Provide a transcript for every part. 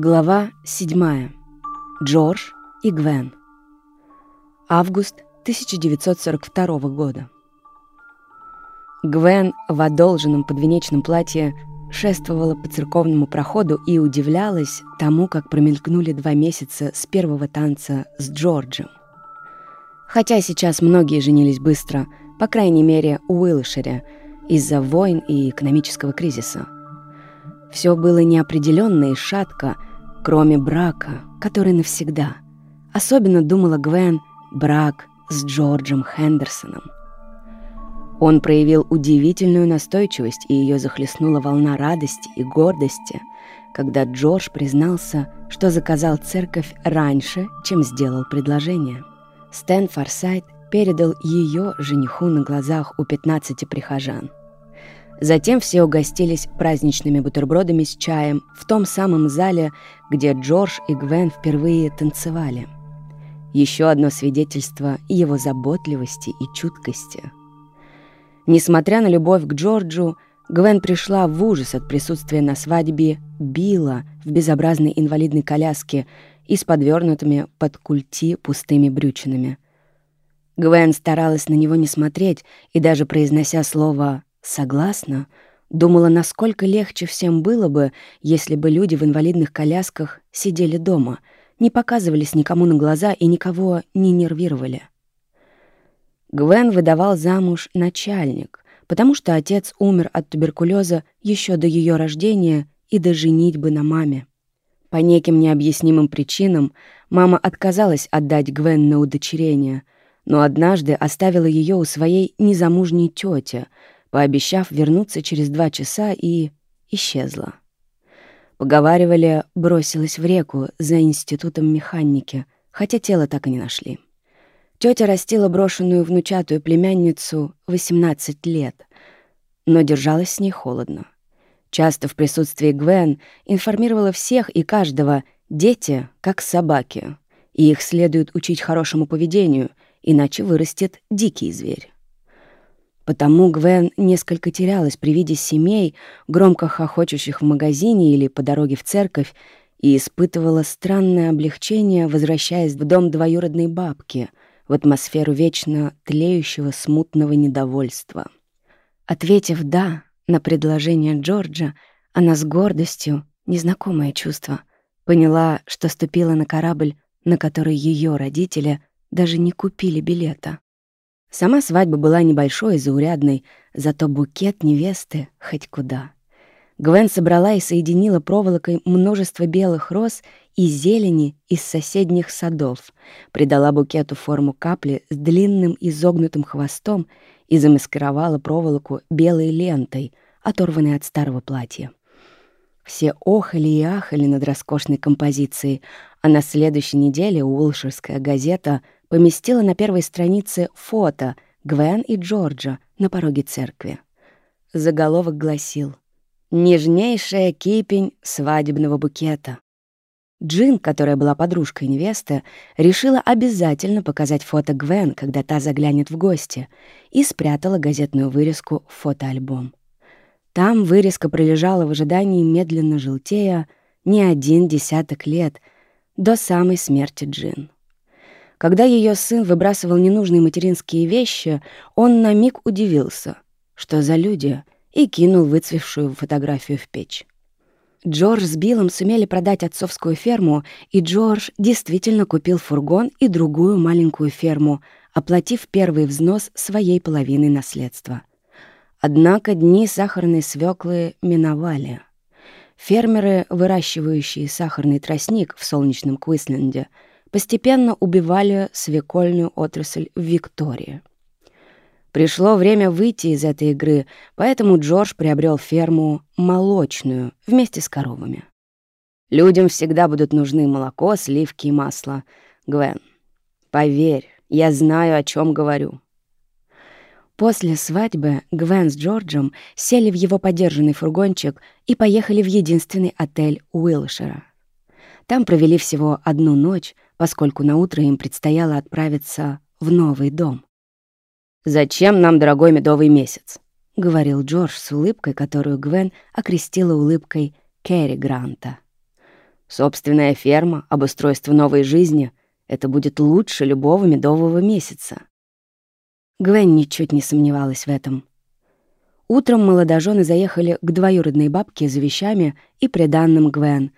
Глава 7. Джордж и Гвен. Август 1942 года. Гвен в одолженном подвенечном платье шествовала по церковному проходу и удивлялась тому, как промелькнули два месяца с первого танца с Джорджем. Хотя сейчас многие женились быстро, по крайней мере, у Уилшере, из-за войн и экономического кризиса. Все было неопределенно и шатко — кроме брака, который навсегда. Особенно думала Гвен брак с Джорджем Хендерсоном. Он проявил удивительную настойчивость, и ее захлестнула волна радости и гордости, когда Джордж признался, что заказал церковь раньше, чем сделал предложение. Стэн Форсайт передал ее жениху на глазах у 15 прихожан. Затем все угостились праздничными бутербродами с чаем в том самом зале, где Джордж и Гвен впервые танцевали. Еще одно свидетельство его заботливости и чуткости. Несмотря на любовь к Джорджу, Гвен пришла в ужас от присутствия на свадьбе Билла в безобразной инвалидной коляске и с подвернутыми под культи пустыми брючинами. Гвен старалась на него не смотреть и даже произнося слово Согласна. Думала, насколько легче всем было бы, если бы люди в инвалидных колясках сидели дома, не показывались никому на глаза и никого не нервировали. Гвен выдавал замуж начальник, потому что отец умер от туберкулеза еще до ее рождения и до женитьбы на маме. По неким необъяснимым причинам мама отказалась отдать Гвен на удочерение, но однажды оставила ее у своей незамужней тети — пообещав вернуться через два часа, и исчезла. Поговаривали, бросилась в реку за институтом механики, хотя тело так и не нашли. Тетя растила брошенную внучатую племянницу 18 лет, но держалась с ней холодно. Часто в присутствии Гвен информировала всех и каждого «дети, как собаки», и их следует учить хорошему поведению, иначе вырастет дикий зверь. Потому Гвен несколько терялась при виде семей, громко хохочущих в магазине или по дороге в церковь, и испытывала странное облегчение, возвращаясь в дом двоюродной бабки, в атмосферу вечно тлеющего смутного недовольства. Ответив «да» на предложение Джорджа, она с гордостью, незнакомое чувство, поняла, что ступила на корабль, на который ее родители даже не купили билета. Сама свадьба была небольшой и заурядной, зато букет невесты хоть куда. Гвен собрала и соединила проволокой множество белых роз и зелени из соседних садов, придала букету форму капли с длинным изогнутым хвостом и замаскировала проволоку белой лентой, оторванной от старого платья. Все охали и ахали над роскошной композицией, а на следующей неделе Уолширская газета — поместила на первой странице фото Гвен и Джорджа на пороге церкви. Заголовок гласил «Нежнейшая кипень свадебного букета». Джин, которая была подружкой невесты, решила обязательно показать фото Гвен, когда та заглянет в гости, и спрятала газетную вырезку в фотоальбом. Там вырезка пролежала в ожидании медленно желтея не один десяток лет до самой смерти Джин. Когда ее сын выбрасывал ненужные материнские вещи, он на миг удивился, что за люди, и кинул выцвевшую фотографию в печь. Джордж с Биллом сумели продать отцовскую ферму, и Джордж действительно купил фургон и другую маленькую ферму, оплатив первый взнос своей половины наследства. Однако дни сахарной свеклы миновали. Фермеры, выращивающие сахарный тростник в солнечном Квисленде, постепенно убивали свекольную отрасль в Виктории. Пришло время выйти из этой игры, поэтому Джордж приобрел ферму молочную вместе с коровами. Людям всегда будут нужны молоко, сливки и масло. Гвен, поверь, я знаю, о чем говорю. После свадьбы Гвен с Джорджем сели в его подержанный фургончик и поехали в единственный отель Уилшера. Там провели всего одну ночь, поскольку на утро им предстояло отправиться в новый дом. «Зачем нам дорогой медовый месяц?» — говорил Джордж с улыбкой, которую Гвен окрестила улыбкой Кэрри Гранта. Собственная ферма, обустройство новой жизни — это будет лучше любого медового месяца. Гвен ничуть не сомневалась в этом. Утром молодожены заехали к двоюродной бабке за вещами и приданным Гвен.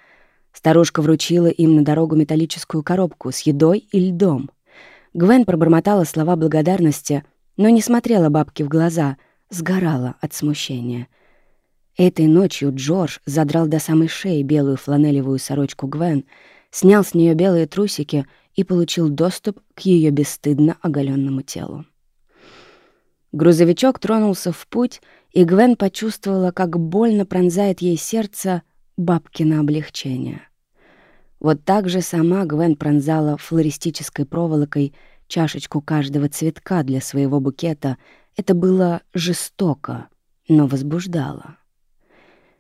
Старушка вручила им на дорогу металлическую коробку с едой и льдом. Гвен пробормотала слова благодарности, но не смотрела бабке в глаза, сгорала от смущения. Этой ночью Джордж задрал до самой шеи белую фланелевую сорочку Гвен, снял с нее белые трусики и получил доступ к ее бесстыдно оголенному телу. Грузовичок тронулся в путь, и Гвен почувствовала, как больно пронзает ей сердце бабкино облегчение. Вот так же сама Гвен пронзала флористической проволокой чашечку каждого цветка для своего букета. Это было жестоко, но возбуждало.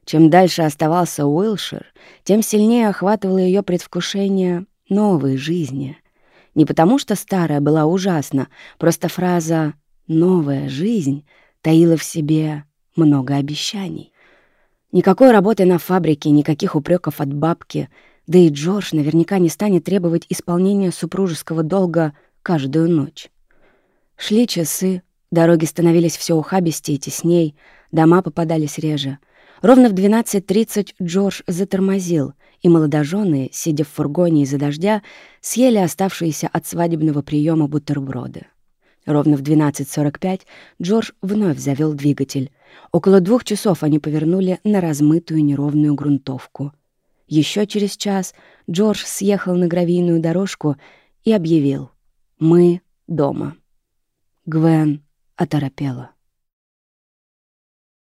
Чем дальше оставался Уилшир, тем сильнее охватывало ее предвкушение новой жизни. Не потому что старая была ужасна, просто фраза Новая жизнь таила в себе много обещаний. Никакой работы на фабрике, никаких упреков от бабки, да и Джордж наверняка не станет требовать исполнения супружеского долга каждую ночь. Шли часы, дороги становились все ухабистее и тесней, дома попадались реже. Ровно в 12.30 Джордж затормозил, и молодожены, сидя в фургоне из-за дождя, съели оставшиеся от свадебного приема бутерброды. Ровно в 12.45 Джордж вновь завел двигатель. Около двух часов они повернули на размытую неровную грунтовку. Еще через час Джордж съехал на гравийную дорожку и объявил «Мы дома». Гвен оторопела.